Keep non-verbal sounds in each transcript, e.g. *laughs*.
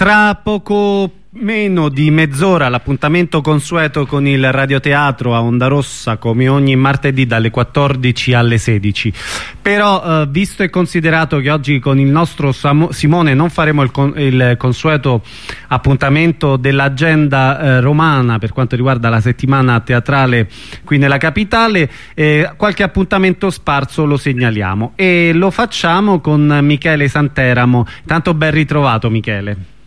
Tra poco meno di mezz'ora l'appuntamento consueto con il radioteatro a Onda Rossa come ogni martedì dalle 14 alle 16 però eh, visto e considerato che oggi con il nostro Samo Simone non faremo il, con il consueto appuntamento dell'agenda eh, romana per quanto riguarda la settimana teatrale qui nella capitale eh, qualche appuntamento sparso lo segnaliamo. E lo facciamo con Michele Santeramo. Tanto ben ritrovato Michele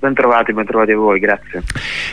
Bentrovati, bentrovati a voi, grazie.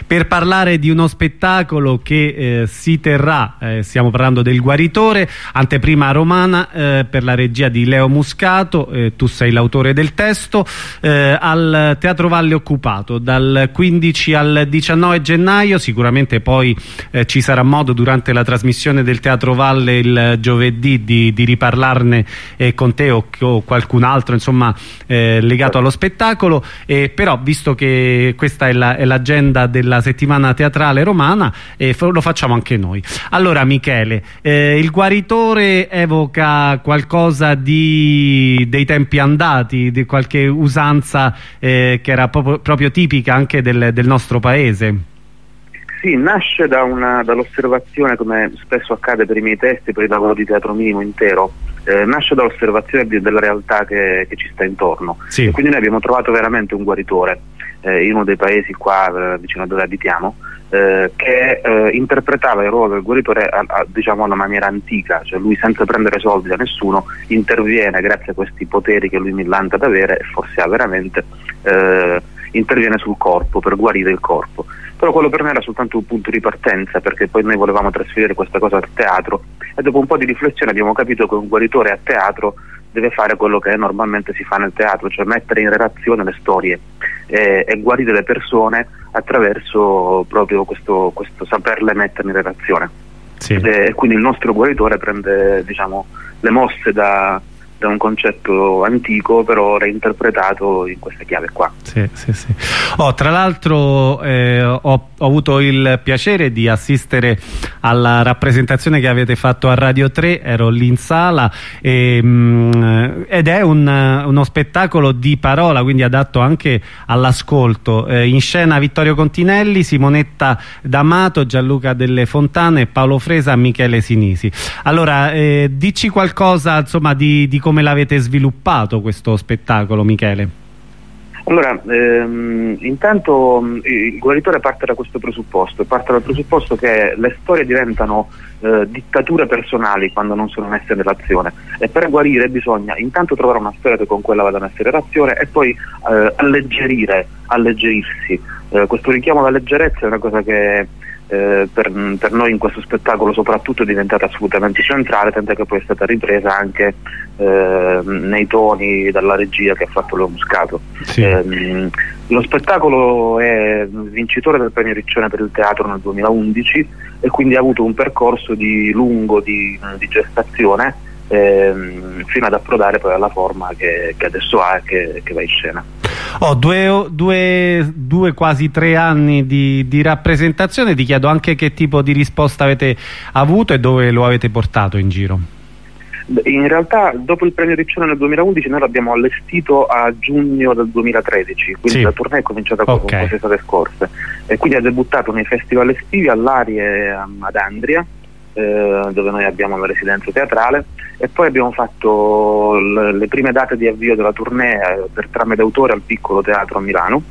Per parlare di uno spettacolo che eh, si terrà, eh, stiamo parlando del Guaritore, anteprima romana eh, per la regia di Leo Muscato, eh, tu sei l'autore del testo, eh, al Teatro Valle Occupato dal 15 al 19 gennaio, sicuramente poi eh, ci sarà modo durante la trasmissione del Teatro Valle il giovedì di, di riparlarne con te o, o, qualcun altro insomma legato allo spettacolo, però visto che questa è l'agenda la, della settimana teatrale romana e lo facciamo anche noi. Allora Michele, eh, il guaritore evoca qualcosa di, dei tempi andati, di qualche usanza eh, che era proprio, proprio tipica anche del, del nostro paese? Sì, nasce da dall'osservazione, come spesso accade per i miei testi, per il lavoro di teatro minimo intero, eh, nasce dall'osservazione della realtà che, che, ci sta intorno. Sì. quindi noi abbiamo trovato veramente un guaritore eh, in uno dei paesi qua eh, vicino a dove abitiamo, eh, che eh, interpretava il ruolo del guaritore a, a, diciamo alla maniera antica, cioè lui senza prendere soldi da nessuno interviene grazie a questi poteri che lui millanta ad avere e forse ha veramente, eh, interviene sul corpo per guarire il corpo. Però quello per me era soltanto un punto di partenza perché poi noi volevamo trasferire questa cosa al teatro e dopo un po' di riflessione abbiamo capito che un guaritore a teatro deve fare quello che normalmente si fa nel teatro, cioè mettere in relazione le storie e, e guarire le persone attraverso proprio questo, questo saperle mettere in relazione. Sì. E, quindi il nostro guaritore prende diciamo, le mosse da, da un concetto antico però reinterpretato in questa chiave qua. Sì, sì, sì. Oh, tra l'altro eh, ho, ho, avuto il piacere di assistere alla rappresentazione che avete fatto a Radio 3 ero lì in sala e, mh, mm, ed è un, uno spettacolo di parola quindi adatto anche all'ascolto. Eh, in scena Vittorio Continelli, Simonetta D'Amato, Gianluca Delle Fontane, Paolo Fresa, Michele Sinisi. Allora eh, dici qualcosa insomma di, di come l'avete sviluppato questo spettacolo Michele? Allora, ehm, intanto il guaritore parte da questo presupposto, parte dal presupposto che le storie diventano eh, dittature personali quando non sono messe in relazione e per guarire bisogna intanto trovare una storia che con quella vada messa in relazione e poi eh, alleggerire, alleggerirsi. Eh, questo richiamo alla leggerezza è una cosa che eh, per, per, noi in questo spettacolo soprattutto è diventata assolutamente centrale, tant'è che poi è stata ripresa anche eh, nei toni dalla regia che ha fatto Leo Muscato. Sì. Eh, lo spettacolo è vincitore del premio Riccione per il teatro nel 2011 e quindi ha avuto un percorso di lungo di, di gestazione ehm, fino ad approdare poi alla forma che, che adesso ha e che, che va in scena. Ho due, due, due, quasi tre anni di, di, rappresentazione, ti chiedo anche che tipo di risposta avete avuto e dove lo avete portato in giro. In realtà dopo il premio Riccione nel 2011 noi l'abbiamo allestito a giugno del 2013, quindi sì. la tournée è cominciata okay. con queste scorse e quindi ha debuttato nei festival estivi all'Arie ad Andria eh, dove noi abbiamo la residenza teatrale. E poi abbiamo fatto le prime date di avvio della tournée eh, per trame d'autore al piccolo teatro a Milano.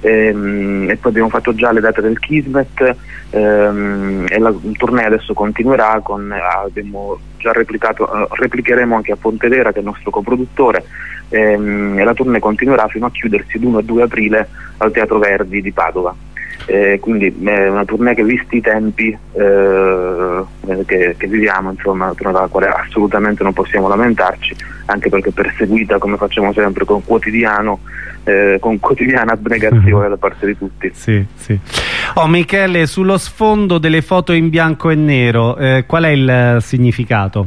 Ehm, e poi abbiamo fatto già le date del Kismet ehm, e la tournée adesso continuerà con, abbiamo già replicato, eh, replicheremo anche a Pontedera che è il nostro coproduttore. Ehm, e la tournée continuerà fino a chiudersi l'1 e 2 aprile al Teatro Verdi di Padova eh, quindi è una tournée che visti i tempi eh, che, che, viviamo, insomma, dalla quale assolutamente non possiamo lamentarci, anche perché perseguita come facciamo sempre con quotidiano eh, con quotidiana *laughs* abnegazione da parte di tutti. Sì, sì. Oh, Michele, sullo sfondo delle foto in bianco e nero, eh, qual è il significato?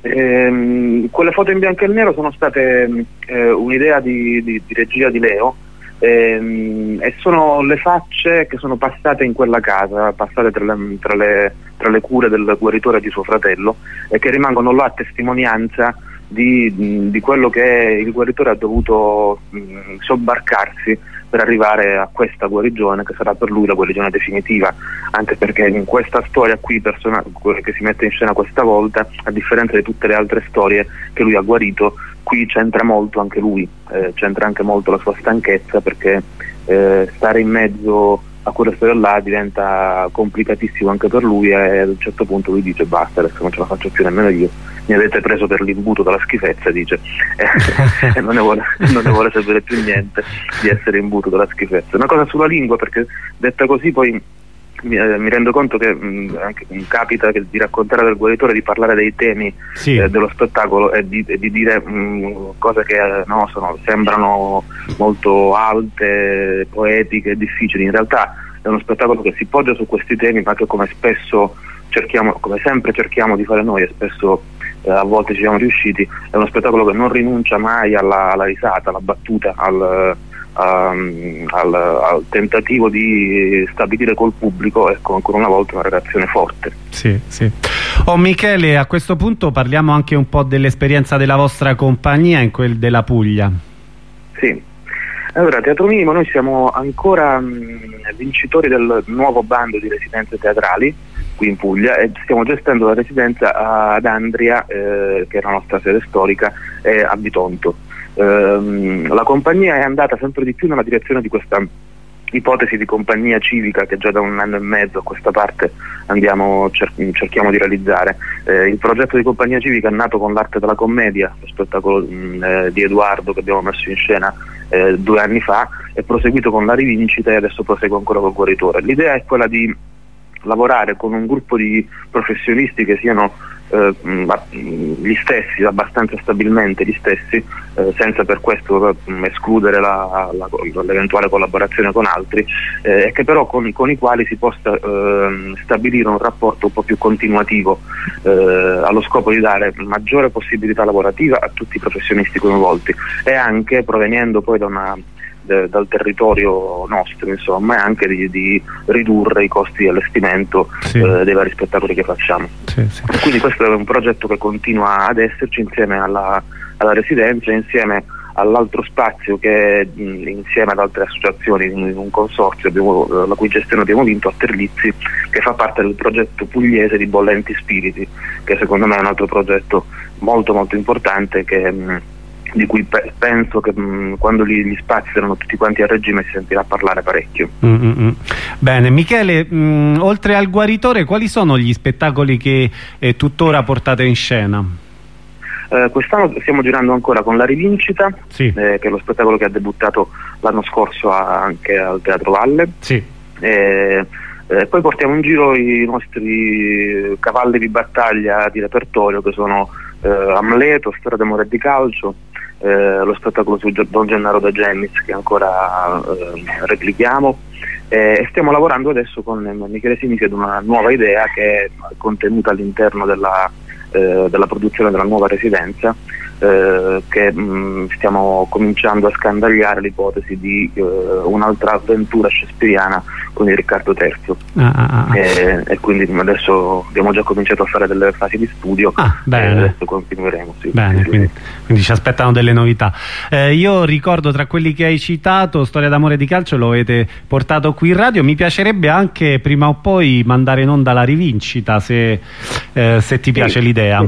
Eh, quelle foto in bianco e nero sono state eh, un'idea di, di, di regia di Leo ehm, e sono le facce che sono passate in quella casa, passate tra le, tra le, tra le cure del guaritore e di suo fratello e che rimangono là a testimonianza di, di, quello che il guaritore ha dovuto mh, sobbarcarsi per arrivare a questa guarigione che sarà per lui la guarigione definitiva, anche perché in questa storia qui che si mette in scena questa volta, a differenza di tutte le altre storie che lui ha guarito, qui c'entra molto anche lui, eh, c'entra anche molto la sua stanchezza perché eh, stare in mezzo a quella storia là diventa complicatissimo anche per lui e ad un certo punto lui dice basta adesso non ce la faccio più nemmeno io. Mi avete preso per l'imbuto dalla schifezza dice. E *laughs* non, ne vuole, non ne vuole sapere più niente di essere imbuto dalla schifezza. Una cosa sulla lingua perché detta così poi mi, eh, mi, rendo conto che mh, mm, anche, mh, capita che di raccontare del guaritore, di parlare dei temi sì. eh, dello spettacolo e di, di dire mh, mm, cose che eh, no, sono, sembrano molto alte, poetiche difficili. In realtà è uno spettacolo che si poggia su questi temi, ma che come spesso cerchiamo, come sempre cerchiamo di fare noi e spesso eh, a volte ci siamo riusciti, è uno spettacolo che non rinuncia mai alla, alla risata, alla battuta, al Um, al, al, tentativo di stabilire col pubblico ecco, ancora una volta una relazione forte. Sì, sì. Oh, Michele, a questo punto parliamo anche un po' dell'esperienza della vostra compagnia in quel della Puglia. Sì, allora Teatro Minimo noi siamo ancora mh, vincitori del nuovo bando di residenze teatrali qui in Puglia e stiamo gestendo la residenza ad Andria, eh, che è la nostra sede storica, e a Bitonto. Ehm, la compagnia è andata sempre di più nella direzione di questa ipotesi di compagnia civica che già da un anno e mezzo a questa parte andiamo, cer cerchiamo di realizzare. Eh, il progetto di compagnia civica è nato con l'arte della commedia, lo spettacolo mh, mm, eh, di Edoardo che abbiamo messo in scena eh, due anni fa, è proseguito con la rivincita e adesso prosegue ancora col guaritore. L'idea è quella di lavorare con un gruppo di professionisti che siano eh, gli stessi, abbastanza stabilmente gli stessi, eh, senza per questo escludere la, la, l'eventuale collaborazione con altri, eh, e che però con, con, i quali si possa ehm, stabilire un rapporto un po' più continuativo eh, allo scopo di dare maggiore possibilità lavorativa a tutti i professionisti coinvolti e anche provenendo poi da una de, dal territorio nostro insomma e anche di, di ridurre i costi di allestimento sì. eh, dei vari spettacoli che facciamo. Sì, sì. Quindi questo è un progetto che continua ad esserci insieme alla, alla residenza, insieme all'altro spazio che insieme ad altre associazioni in, un consorzio abbiamo, eh, la cui gestione abbiamo vinto a Terlizzi che fa parte del progetto pugliese di Bollenti Spiriti che secondo me è un altro progetto molto molto importante che di cui pe penso che mh, mm, quando gli, spazi saranno tutti quanti a regime si sentirà parlare parecchio. Mm -hmm. Bene, Michele, mh, oltre al guaritore quali sono gli spettacoli che eh, tuttora portate in scena? Eh, Quest'anno stiamo girando ancora con La Rivincita, sì. eh, che è lo spettacolo che ha debuttato l'anno scorso anche al Teatro Valle. Sì. Eh, eh, poi portiamo in giro i nostri cavalli di battaglia di repertorio che sono eh, Amleto, Storia d'amore e di calcio, eh, lo spettacolo su Don Gennaro da Gemmis che ancora eh, replichiamo. Eh, e stiamo lavorando adesso con Michele Sinisi ad una nuova idea che è contenuta all'interno della, eh, della produzione della nuova residenza eh, che mh, mm, stiamo cominciando a scandagliare l'ipotesi di eh, un'altra avventura shakespeariana con il Riccardo III ah, ah, ah. E, e, quindi adesso abbiamo già cominciato a fare delle fasi di studio. Ah, e adesso continueremo sì, bene, sì, quindi, quindi, ci aspettano delle novità. Eh, io ricordo tra quelli che hai citato Storia d'amore di calcio lo avete portato qui in radio. Mi piacerebbe anche prima o poi mandare in onda la rivincita se, eh, se ti piace l'idea.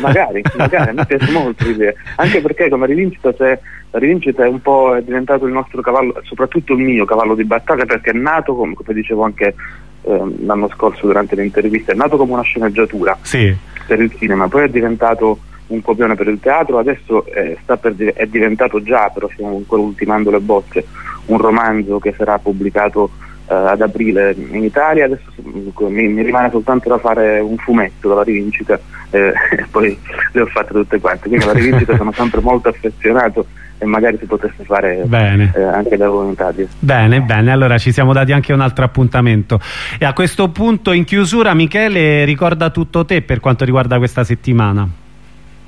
magari, magari mi piace molto *laughs* molto l'idea, anche perché come rivincita c'è la rivincita è un po' è diventato il nostro cavallo, soprattutto il mio cavallo di battaglia perché è nato, come, come dicevo anche eh, l'anno scorso durante le interviste, è nato come una sceneggiatura sì. per il cinema, poi è diventato un copione per il teatro, adesso eh, per, è diventato già, però stiamo ancora ultimando le bozze, un romanzo che sarà pubblicato ad aprile in Italia, adesso mi, mi, rimane soltanto da fare un fumetto dalla rivincita eh, e *laughs* poi le ho fatte tutte quante, quindi alla rivincita sono sempre molto affezionato e magari si potesse fare eh, anche da Italia. Bene, bene, allora ci siamo dati anche un altro appuntamento. E a questo punto in chiusura Michele ricorda tutto te per quanto riguarda questa settimana.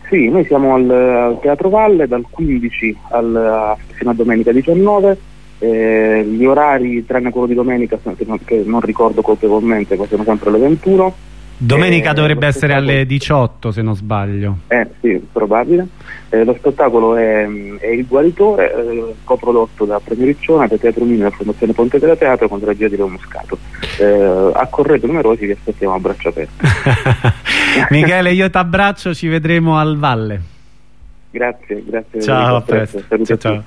Sì, noi siamo al, al Teatro Valle dal 15 al, fino a domenica 19 eh, gli orari, tranne quello di domenica, che non, ricordo colpevolmente, ma sono sempre alle 21. Domenica eh, dovrebbe essere alle 18 se non sbaglio. Eh sì, probabile. Eh, lo spettacolo è, è Il Guaritore, eh, coprodotto da Premio Riccione, da Teatro Mini, la Fondazione Ponte della Teatro con regia di Leo Muscato. Eh, accorrete numerosi vi aspettiamo a braccio aperto. *laughs* Michele, io ti abbraccio, ci vedremo al Valle. Grazie, grazie. Ciao, a presto. Ciao, ciao.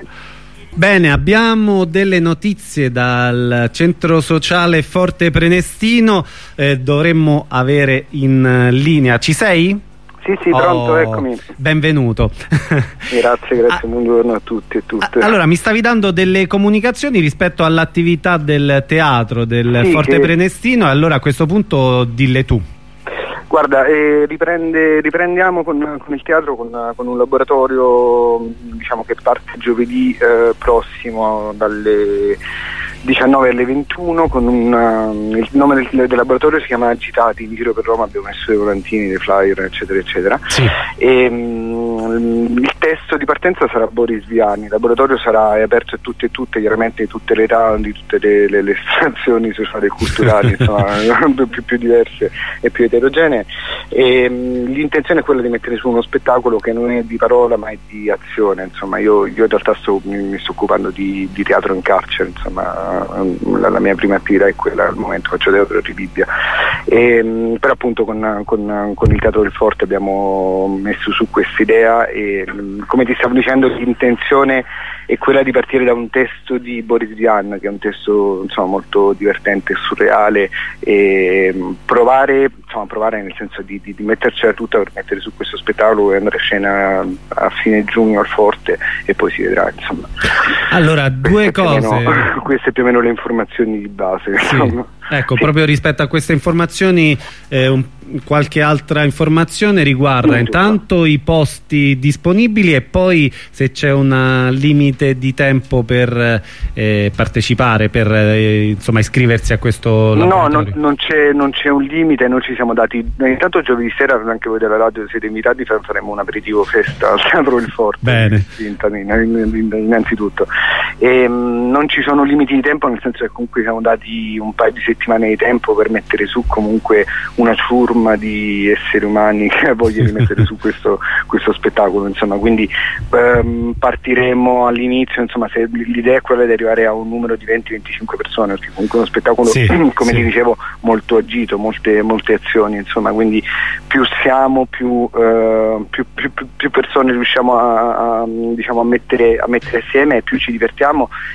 Bene, abbiamo delle notizie dal centro sociale Forte Prenestino, eh, dovremmo avere in linea. Ci sei? Sì, sì, pronto, oh, eccomi. Benvenuto. grazie, *laughs* grazie, ah, buongiorno a tutti e tutte. Allora, mi stavi dando delle comunicazioni rispetto all'attività del teatro del sì, Forte che... Prenestino, allora a questo punto dille tu. Guarda, eh, riprende, riprendiamo con, con, il teatro con, con, un laboratorio diciamo, che parte giovedì eh, prossimo dalle 19 alle 21 con una, il nome del, del, laboratorio si chiama Agitati, in giro per Roma abbiamo messo dei volantini, dei flyer eccetera eccetera. Sì. e, um, il testo di partenza sarà Boris Viani, il laboratorio sarà aperto a tutte e tutte, chiaramente di tutte le età, di tutte le, le, le estrazioni sociali e culturali, *laughs* insomma, *laughs* più, più, diverse e più eterogenee. E, um, l'intenzione è quella di mettere su uno spettacolo che non è di parola ma è di azione, insomma. Io, io in realtà sto, mi, mi, sto occupando di, di teatro in carcere, insomma la, la, mia prima attività è quella al momento faccio teatro di Bibbia e, ehm, però appunto con, con, con, il Teatro del Forte abbiamo messo su questa idea e come ti stavo dicendo l'intenzione è quella di partire da un testo di Boris Vian che è un testo insomma, molto divertente e surreale e provare, insomma, provare nel senso di, di, di mettercela tutta per mettere su questo spettacolo e andare a scena a fine giugno al Forte e poi si vedrà insomma. Allora due cose. Meno, *laughs* queste più o meno le informazioni di base sì. ecco sì. proprio rispetto a queste informazioni eh, un qualche altra informazione riguarda intanto i posti disponibili e poi se c'è un limite di tempo per eh, partecipare, per eh, insomma, iscriversi a questo laboratorio? No, non, non c'è un limite, noi ci siamo dati, intanto giovedì sera anche voi della radio siete invitati, faremo un aperitivo festa al Teatro del Forte, Bene. innanzitutto. E, ehm, non ci sono limiti di tempo, nel senso che comunque siamo dati un paio di settimane di tempo per mettere su comunque una ciurma di esseri umani che di mettere su *laughs* questo, questo spettacolo, insomma, quindi ehm, partiremo all'inizio, insomma, se l'idea è quella di arrivare a un numero di 20-25 persone, perché comunque è uno spettacolo, sì, *clears throat* come sì. ti dicevo, molto agito, molte, molte azioni, insomma, quindi più siamo, più, eh, più, più, più persone riusciamo a, a, diciamo, a, mettere, a, mettere, assieme, più ci divertiamo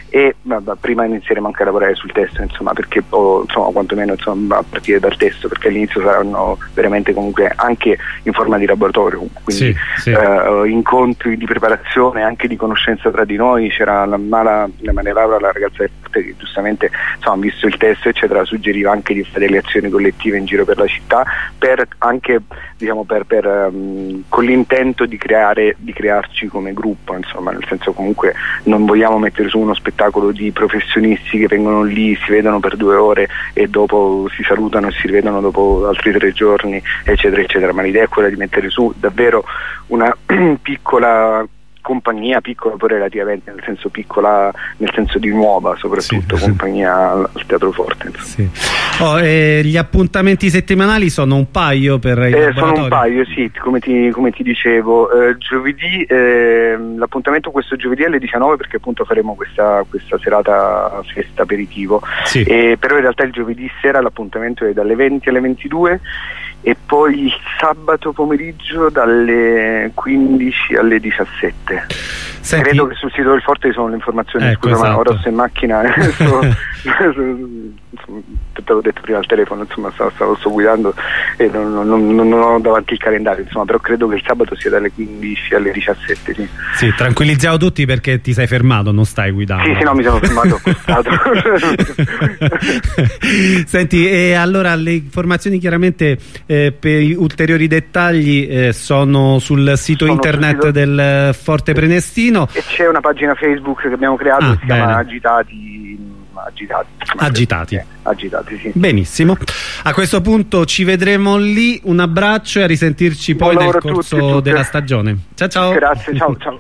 e vabbè, prima inizieremo anche a lavorare sul testo, insomma, perché, o, insomma, quantomeno insomma, a partire dal testo, perché all'inizio saranno veramente comunque anche in forma di laboratorio, quindi sì, sì. Eh, incontri di preparazione, anche di conoscenza tra di noi, c'era la Mala, la Maria Laura, la ragazza del Forte che giustamente insomma, visto il testo eccetera suggeriva anche di fare delle azioni collettive in giro per la città per anche diciamo, per, per, um, con l'intento di, creare, di crearci come gruppo, insomma, nel senso comunque non vogliamo mettere su uno spettacolo di professionisti che vengono lì, si vedono per due ore e dopo si salutano e si rivedono dopo altri tre giorni, eccetera, eccetera, ma l'idea è quella di mettere su davvero una *clears throat* piccola compagnia piccola poi relativamente nel senso piccola nel senso di nuova soprattutto sì, compagnia al Teatro Forte sì. oh, eh, gli appuntamenti settimanali sono un paio per i eh, sono un paio sì come ti, come ti dicevo. Eh, giovedì ehm, l'appuntamento questo giovedì alle 19 perché appunto faremo questa, questa serata festa aperitivo. Sì. però in realtà il giovedì sera l'appuntamento è dalle 20 alle 22 e poi sabato pomeriggio dalle 15 alle 17. Senti... Credo che sul sito del Forte ci sono le informazioni, ecco, scusa esatto. ma ora sto in macchina e *laughs* sto, te l'ho detto prima al telefono, insomma stavo, stavo sto guidando e non, non, non, ho davanti il calendario, insomma, però credo che il sabato sia dalle 15 alle 17. Sì, sì tranquillizziamo tutti perché ti sei fermato, non stai guidando. Sì, sì, no, mi sono fermato *laughs* Senti, e allora le informazioni chiaramente eh, per ulteriori dettagli eh, sono sul sito sono internet sito... del Forte Prenestino. E c'è una pagina Facebook che abbiamo creato ah, che si bene. chiama Agitati agitati. Agitati. Eh, agitati sì. Benissimo. A questo punto ci vedremo lì. Un abbraccio e a risentirci poi nel corso tutti, della stagione. Ciao ciao. Grazie, ciao ciao.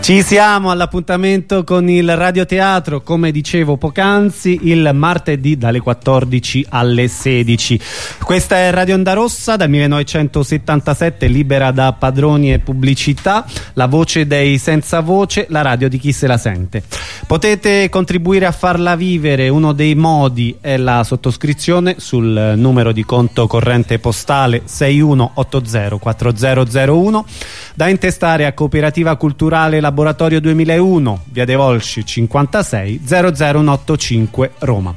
Ci siamo all'appuntamento con il radioteatro, come dicevo poc'anzi, il martedì dalle 14 alle 16. Questa è Radio Onda Rossa, dal 1977, libera da padroni e pubblicità, la voce dei senza voce, la radio di chi se la sente. Potete contribuire a farla vivere, uno dei modi è la sottoscrizione sul numero di conto corrente postale 61804001 da intestare a Cooperativa Culturale Laboratorio Laboratorio 2001, via De Volsci 56 00185 Roma.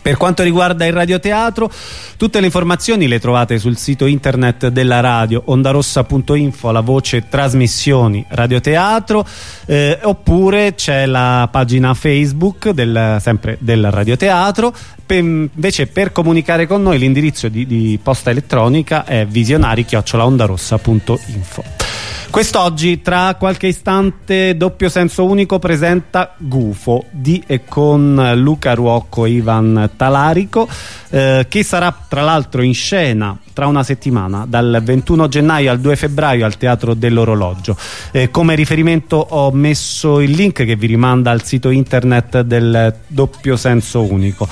Per quanto riguarda il radioteatro, tutte le informazioni le trovate sul sito internet della radio ondarossa.info, la voce trasmissioni radioteatro, eh, oppure c'è la pagina Facebook del, sempre del radioteatro. Per, invece per comunicare con noi l'indirizzo di, di posta elettronica è visionari-ondarossa.info. Quest'oggi, tra qualche istante, doppio senso unico presenta Gufo di e con Luca Ruocco e Ivan Talarico, eh, che sarà tra l'altro in scena tra una settimana, dal 21 gennaio al 2 febbraio al Teatro dell'Orologio. Eh, come riferimento ho messo il link che vi rimanda al sito internet del doppio senso unico.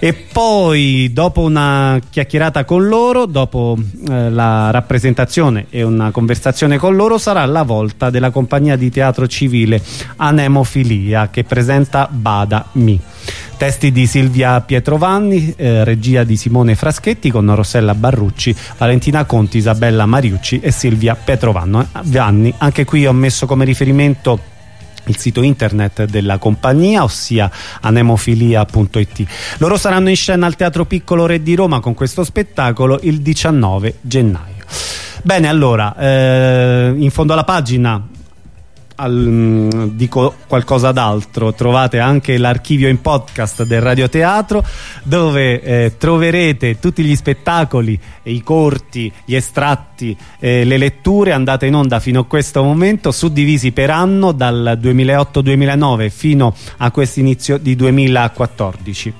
E poi, dopo una chiacchierata con loro, dopo eh, la rappresentazione e una conversazione con loro, sarà la volta della compagnia di teatro civile Anemofilia che presenta Bada Mi. Testi di Silvia Pietrovanni, eh, regia di Simone Fraschetti con Rossella Barrucci, Valentina Conti, Isabella Mariucci e Silvia Pietrovanni. Anche qui ho messo come riferimento il sito internet della compagnia ossia anemofilia.it loro saranno in scena al Teatro Piccolo Re di Roma con questo spettacolo il 19 gennaio bene allora eh, in fondo alla pagina al, mm, dico qualcosa d'altro. Trovate anche l'archivio in podcast del radioteatro dove eh, troverete tutti gli spettacoli i corti, gli estratti eh, le letture andate in onda fino a questo momento suddivisi per anno dal 2008-2009 fino a questo inizio di 2014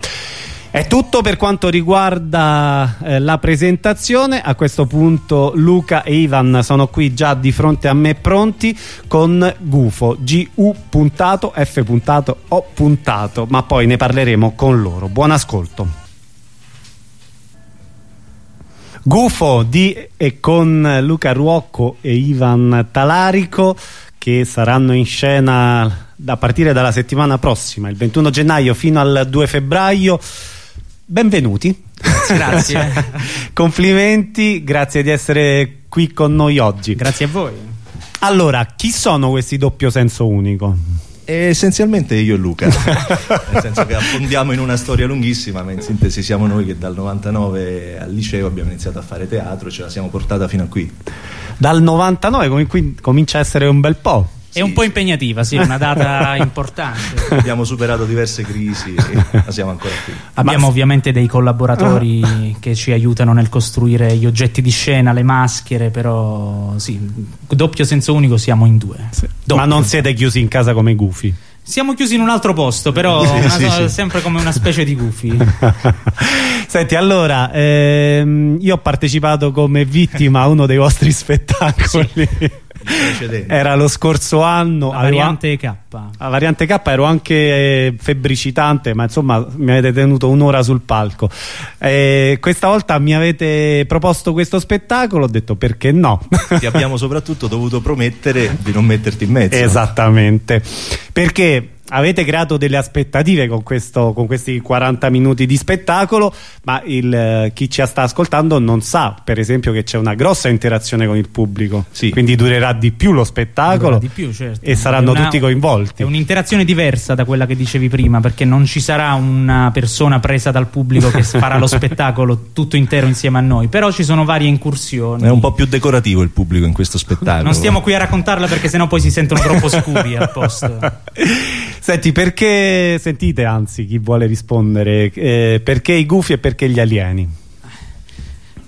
è tutto per quanto riguarda eh, la presentazione, a questo punto Luca e Ivan sono qui già di fronte a me pronti con Gufo, G-U puntato, F puntato, O puntato, ma poi ne parleremo con loro. Buon ascolto. Gufo di e con Luca Ruocco e Ivan Talarico che saranno in scena a partire dalla settimana prossima, il 21 gennaio fino al 2 febbraio benvenuti. Grazie. *laughs* Complimenti, grazie di essere qui con noi oggi. Grazie a voi. Allora, chi sono questi doppio senso unico? essenzialmente io e Luca, *laughs* nel senso che affondiamo in una storia lunghissima, ma in sintesi siamo noi che dal 99 al liceo abbiamo iniziato a fare teatro e ce la siamo portata fino a qui. Dal 99 com comincia a essere un bel po'. È un po' impegnativa, sì, una data *laughs* importante. Abbiamo superato diverse crisi, ma siamo ancora qui. Abbiamo ma... ovviamente dei collaboratori ah. che ci aiutano nel costruire gli oggetti di scena, le maschere, però sì, doppio senso unico siamo in due. Sì. Ma non siete chiusi in casa come gufi? Siamo chiusi in un altro posto, però *laughs* sì, una, sì, sì. sempre come una specie di gufi. *laughs* Senti, allora, ehm, io ho partecipato come vittima a uno dei vostri spettacoli era lo scorso anno la variante K. La variante K ero anche eh, febbricitante ma insomma mi avete tenuto un'ora sul palco. E questa volta mi avete proposto questo spettacolo ho detto perché no? Ti abbiamo *laughs* soprattutto dovuto promettere di non metterti in mezzo. Esattamente. Perché avete creato delle aspettative con, questo, con, questi 40 minuti di spettacolo ma il, eh, chi ci sta ascoltando non sa per esempio che c'è una grossa interazione con il pubblico. Sì. quindi durerà di più lo spettacolo più, certo. e saranno una, tutti coinvolti. è un'interazione diversa da quella che dicevi prima perché non ci sarà una persona presa dal pubblico che farà lo spettacolo tutto intero insieme a noi. Però ci sono varie incursioni. È un po' più decorativo il pubblico in questo spettacolo. Non stiamo qui a raccontarla perché sennò poi si sentono troppo scuri al posto *laughs* Senti, perché, sentite anzi chi vuole rispondere, eh, perché i gufi e perché gli alieni?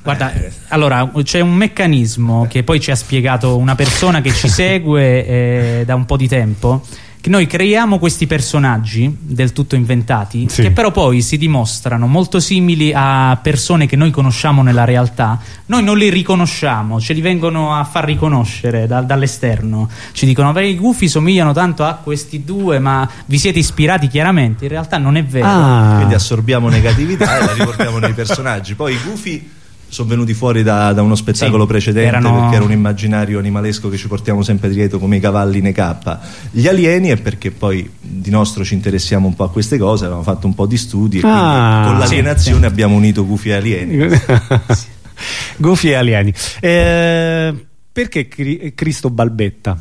Guarda, allora c'è un meccanismo che poi ci ha spiegato una persona che ci segue eh, da un po' di tempo noi creiamo questi personaggi del tutto inventati sì. che però poi si dimostrano molto simili a persone che noi conosciamo nella realtà. Noi non li riconosciamo ce li vengono a far riconoscere da, dall'esterno. Ci dicono i gufi somigliano tanto a questi due ma vi siete ispirati chiaramente. In realtà non è vero. Ah. quindi assorbiamo negatività e la riportiamo nei personaggi. Poi i gufi sono venuti fuori da, da uno spettacolo sì, precedente erano... perché era un immaginario animalesco che ci portiamo sempre dietro come i cavalli nei K. Gli alieni è perché poi di nostro ci interessiamo un po' a queste cose, abbiamo fatto un po' di studi e ah, con l'alienazione sì, abbiamo unito Gufi e alieni. *laughs* Gufi e alieni. Eh, perché Cristo balbetta?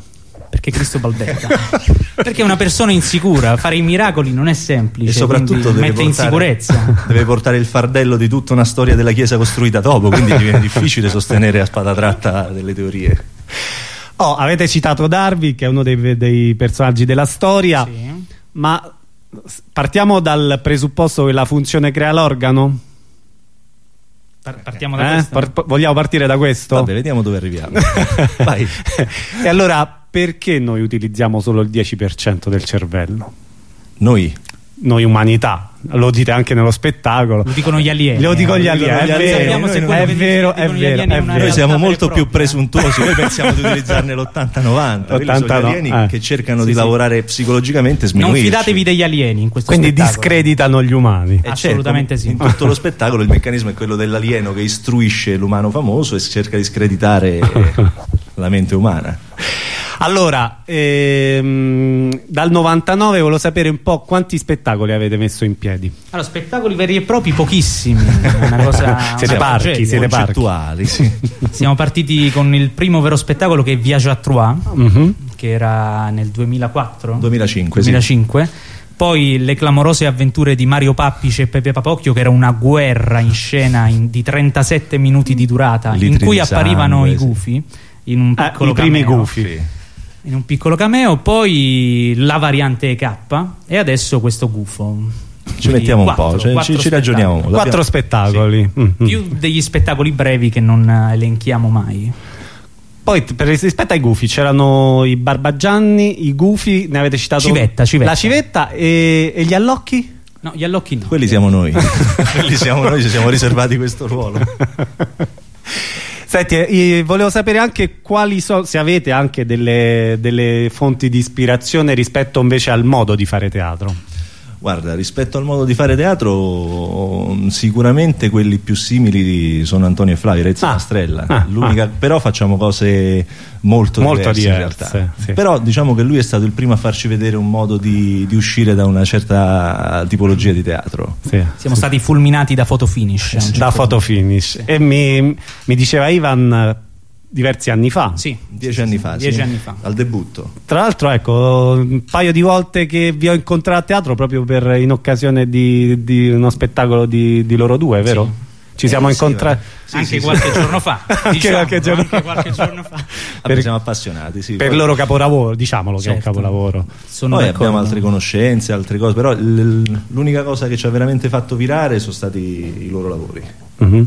Perché Cristo balbetta. *laughs* Perché è una persona insicura fare i miracoli non è semplice e soprattutto deve mette portare, in sicurezza. *laughs* deve portare il fardello di tutta una storia della chiesa costruita dopo quindi diviene *laughs* difficile sostenere a spada tratta delle teorie. Oh, avete citato Darby che è uno dei, dei personaggi della storia sì. ma partiamo dal presupposto che la funzione crea l'organo Partiamo da eh? questo? Par vogliamo partire da questo? Vabbè, vediamo dove arriviamo. *laughs* Vai. e allora perché noi utilizziamo solo il 10% del cervello? Noi? Noi umanità, lo dite anche nello spettacolo. Lo dicono gli alieni. Lo dico gli eh, alieni, è, vero, è vero, è vero, è vero. Noi siamo molto più presuntuosi, noi pensiamo di utilizzarne l'80-90. Quelli sono gli alieni eh. che cercano sì, di sì. lavorare psicologicamente sminuirci. Non fidatevi degli alieni in questo Quindi spettacolo. discreditano gli umani. Eh, certo, Assolutamente certo, sì. In tutto lo spettacolo il meccanismo è quello dell'alieno che istruisce l'umano famoso e cerca di screditare *laughs* la mente umana. Allora, ehm, dal 99 volevo sapere un po' quanti spettacoli avete messo in piedi. Allora, spettacoli veri e propri pochissimi. Una cosa, siete una parchi, siete parchi. Sì. Siamo partiti con il primo vero spettacolo che è Viage à Trois, mhm. -huh. che era nel 2004? 2005, 2005. Sì. Poi le clamorose avventure di Mario Pappice e Pepe Papocchio, che era una guerra in scena in, di 37 minuti di durata, Litri in cui apparivano sangue, i gufi. In un ah, piccolo ah, I primi cameo. gufi in un piccolo cameo, poi la variante K e adesso questo gufo. Ci mettiamo quattro, un po', cioè, ci, ci ragioniamo. Quattro spettacoli. Sì. Mm -hmm. Più degli spettacoli brevi che non elenchiamo mai. Poi per rispetto ai gufi c'erano i Barbagianni, i gufi, ne avete citato civetta, civetta. la civetta e, e gli allocchi? No, gli allocchi no. Quelli siamo noi. *laughs* Quelli siamo noi, ci siamo riservati questo ruolo. *laughs* Senti, eh, volevo sapere anche quali sono, se avete anche delle, delle fonti di ispirazione rispetto invece al modo di fare teatro. Guarda, rispetto al modo di fare teatro, sicuramente quelli più simili sono Antonio e Flavio, Rezza ah, Mastrella. Ah, ah. Però facciamo cose molto, molto diverse, diverse in realtà. Sì. Però diciamo che lui è stato il primo a farci vedere un modo di, di uscire da una certa tipologia di teatro. Sì. Siamo stati fulminati da fotofinish. Certo da fotofinish. Sì. E mi, mi diceva Ivan diversi anni fa. Sì, dieci anni fa, dieci sì. anni fa. Al debutto. Tra l'altro, ecco, un paio di volte che vi ho incontrato a teatro proprio per, in occasione di, di uno spettacolo di, di loro due, vero? Sì. Ci siamo eh, incontrati sì, anche, sì, qualche giorno fa, *laughs* anche, diciamo, qualche giorno anche qualche giorno fa. per, siamo appassionati, sì. Per il loro capolavoro, diciamolo certo. che è un certo. capolavoro. Sono Poi abbiamo altre conoscenze, altre cose, però l'unica cosa che ci ha veramente fatto virare sono stati i loro lavori. Mhm. -huh.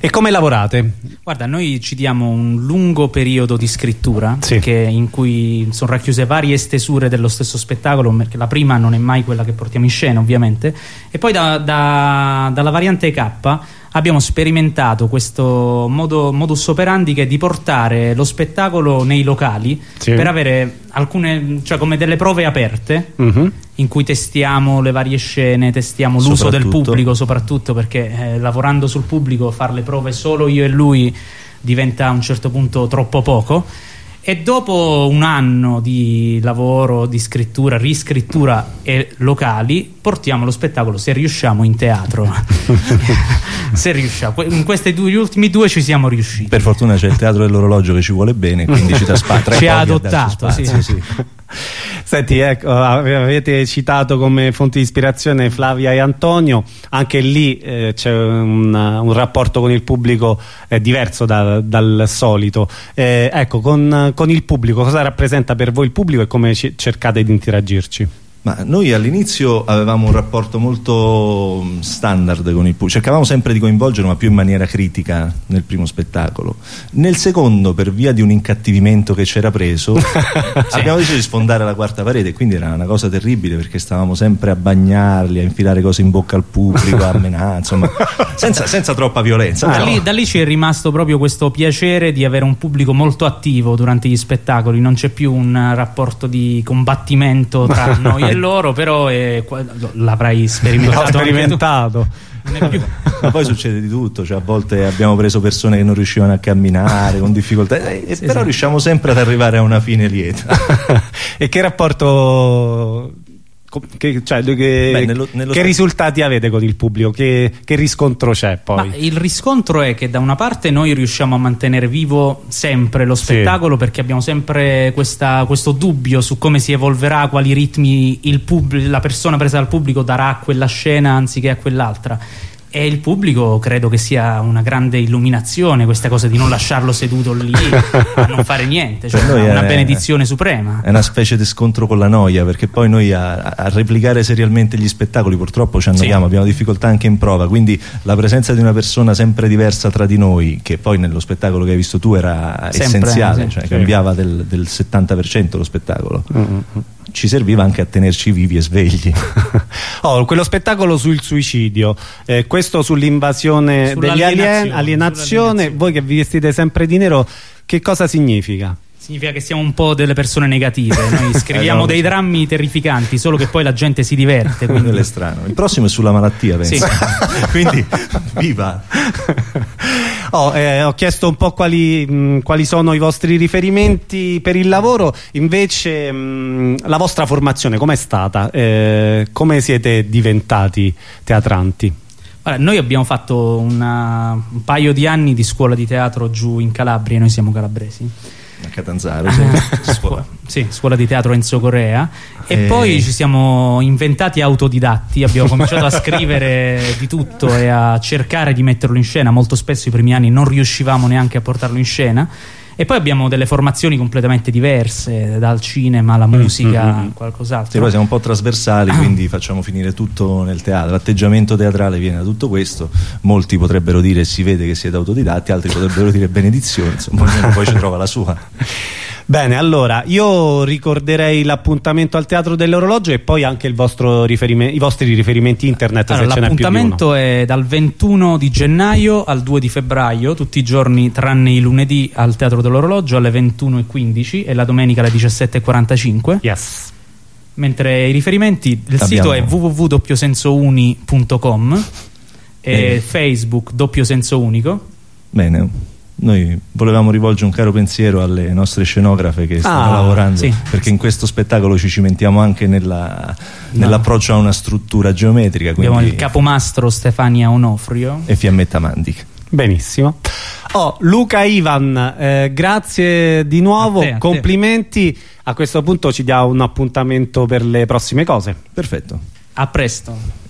E come lavorate? Guarda, noi ci diamo un lungo periodo di scrittura sì. in cui sono racchiuse varie stesure dello stesso spettacolo, perché la prima non è mai quella che portiamo in scena, ovviamente, e poi da, da, dalla variante K abbiamo sperimentato questo modo, modus operandi che è di portare lo spettacolo nei locali sì. per avere alcune, cioè come delle prove aperte uh mhm. In cui testiamo le varie scene, testiamo l'uso del pubblico soprattutto perché eh, lavorando sul pubblico fare le prove solo io e lui diventa a un certo punto troppo poco. E dopo un anno di lavoro, di scrittura, riscrittura e locali, portiamo lo spettacolo, se riusciamo, in teatro. *laughs* se riusciamo. In questi due, gli ultimi due ci siamo riusciti. Per fortuna c'è il teatro dell'orologio che ci vuole bene, quindi ci. Ci ha adottato, sì. sì. *laughs* Senti, ecco, avete citato come fonti di ispirazione Flavia e Antonio, anche lì eh, c'è un, un, rapporto con il pubblico eh, diverso da, dal solito. Eh, ecco, con, con, il pubblico, cosa rappresenta per voi il pubblico e come cercate di interagirci? Ma noi all'inizio avevamo un rapporto molto mm, standard con il pubblico, cercavamo sempre di coinvolgerlo ma più in maniera critica nel primo spettacolo. Nel secondo, per via di un incattivimento che c'era preso, *laughs* sì. abbiamo deciso di sfondare la quarta parete, quindi era una cosa terribile perché stavamo sempre a bagnarli, a infilare cose in bocca al pubblico, a menare, insomma, *laughs* senza, senza, troppa violenza. Da lì, da lì ci è rimasto proprio questo piacere di avere un pubblico molto attivo durante gli spettacoli, non c'è più un rapporto di combattimento tra *laughs* noi e loro, però l'avrai sperimentato. sperimentato. *laughs* Ma poi succede di tutto, cioè a volte abbiamo preso persone che non riuscivano a camminare con difficoltà, eh, sì, però sì. riusciamo sempre ad arrivare a una fine lieta. *laughs* e che rapporto che, cioè, che, Beh, nello, nello che risultati avete con il pubblico? Che, che riscontro c'è poi? Ma il riscontro è che da una parte noi riusciamo a mantenere vivo sempre lo spettacolo sì. perché abbiamo sempre questa, questo dubbio su come si evolverà, quali ritmi la persona presa dal pubblico darà a quella scena anziché a quell'altra e il pubblico credo che sia una grande illuminazione questa cosa di non lasciarlo seduto lì *laughs* a non fare niente cioè una è, benedizione suprema è una specie di scontro con la noia perché poi noi a, a replicare serialmente gli spettacoli purtroppo ci annoiamo sì. abbiamo difficoltà anche in prova quindi la presenza di una persona sempre diversa tra di noi che poi nello spettacolo che hai visto tu era sempre, essenziale sì, cioè sì. cambiava del, del 70% lo spettacolo mm -hmm ci serviva anche a tenerci vivi e svegli. *laughs* oh, quello spettacolo sul suicidio, eh, questo sull'invasione degli alien, alienazione, voi che vi vestite sempre di nero, che cosa significa? Significa che siamo un po' delle persone negative, *laughs* noi scriviamo eh, dei drammi terrificanti, solo che poi la gente si diverte. *laughs* Quindi... È strano. Il prossimo è sulla malattia, penso. Sì. quindi, viva! Oh, eh, ho chiesto un po' quali, mh, quali, sono i vostri riferimenti per il lavoro, invece mh, la vostra formazione com'è stata? Eh, come siete diventati teatranti? Allora, noi abbiamo fatto una, un paio di anni di scuola di teatro giù in Calabria, noi siamo calabresi a Catanzaro, sì. scuola. sì, scuola di teatro Enzo Corea. E, e, poi ci siamo inventati autodidatti, abbiamo cominciato a *laughs* scrivere di tutto e a cercare di metterlo in scena, molto spesso i primi anni non riuscivamo neanche a portarlo in scena e poi abbiamo delle formazioni completamente diverse, dal cinema alla mm, musica, mm, mm, qualcos'altro. Sì, poi siamo un po' trasversali, ah. quindi facciamo finire tutto nel teatro. L'atteggiamento teatrale viene da tutto questo. Molti potrebbero dire si vede che siete autodidatti, altri potrebbero dire benedizione, insomma, ognuno poi ci trova la sua. *laughs* Bene, allora io ricorderei l'appuntamento al Teatro dell'Orologio e poi anche i vostri riferimenti internet allora, L'appuntamento è dal 21 di gennaio al 2 di febbraio, tutti i giorni tranne i lunedì al Teatro dell'Orologio alle 21.15 e la domenica alle 17.45. Yes. Mentre i riferimenti, il Abbiamo... sito è www.doppiosensouni.com e Facebook doppio senso unico. Bene noi volevamo rivolgere un caro pensiero alle nostre scenografe che stanno ah, lavorando sì. perché in questo spettacolo ci cimentiamo anche nell'approccio no. a una struttura geometrica abbiamo il capomastro Stefania Onofrio. e Fiammetta Mandic. Benissimo. Oh, Luca Ivan eh, grazie di nuovo a te, a complimenti. Te. a questo punto ci dia un appuntamento per le prossime cose. Perfetto. A presto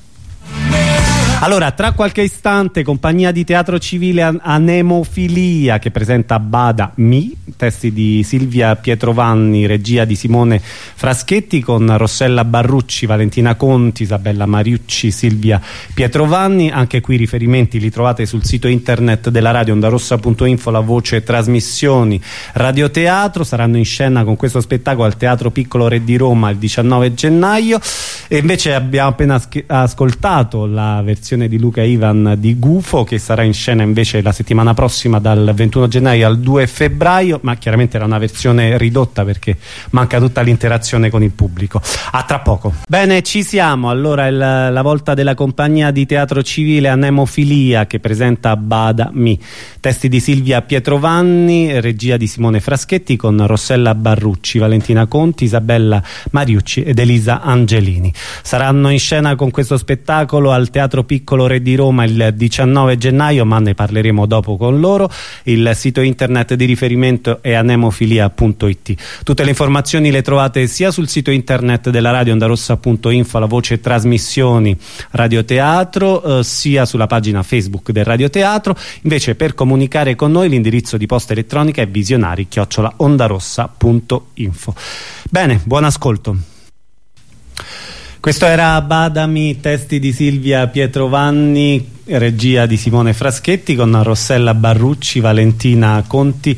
allora, tra qualche istante, compagnia di teatro civile Anemofilia che presenta Bada Mi, testi di Silvia Pietrovanni, regia di Simone Fraschetti con Rossella Barrucci, Valentina Conti, Isabella Mariucci, Silvia Pietrovanni. Anche qui riferimenti li trovate sul sito internet della radio ondarossa.info, la voce trasmissioni radioteatro. Saranno in scena con questo spettacolo al Teatro Piccolo Re di Roma il 19 gennaio. E invece abbiamo appena ascoltato la versione direzione di Luca Ivan di Gufo che sarà in scena invece la settimana prossima dal 21 gennaio al 2 febbraio ma chiaramente era una versione ridotta perché manca tutta l'interazione con il pubblico. A tra poco. Bene ci siamo. Allora il, la volta della compagnia di teatro civile Anemofilia che presenta Bada Mi. Testi di Silvia Pietrovanni regia di Simone Fraschetti con Rossella Barrucci Valentina Conti Isabella Mariucci ed Elisa Angelini. Saranno in scena con questo spettacolo al Teatro Piccolo Piccolo Re di Roma il 19 gennaio, ma ne parleremo dopo con loro. Il sito internet di riferimento è anemofilia.it. Tutte le informazioni le trovate sia sul sito internet della radio ondarossa.info, la voce trasmissioni radioteatro, eh, sia sulla pagina Facebook del radioteatro. Invece per comunicare con noi l'indirizzo di posta elettronica è visionari-ondarossa.info. Bene, buon ascolto. Questo era Badami, testi di Silvia Pietrovani, regia di Simone Fraschetti con Rossella Barrucci, Valentina Conti,